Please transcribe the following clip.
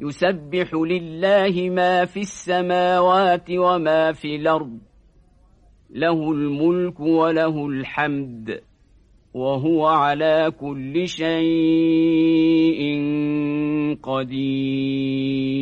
يسبح لله ما في السماوات وما في الأرض. له الملك وله الحمد وهو على كل شيء قدير.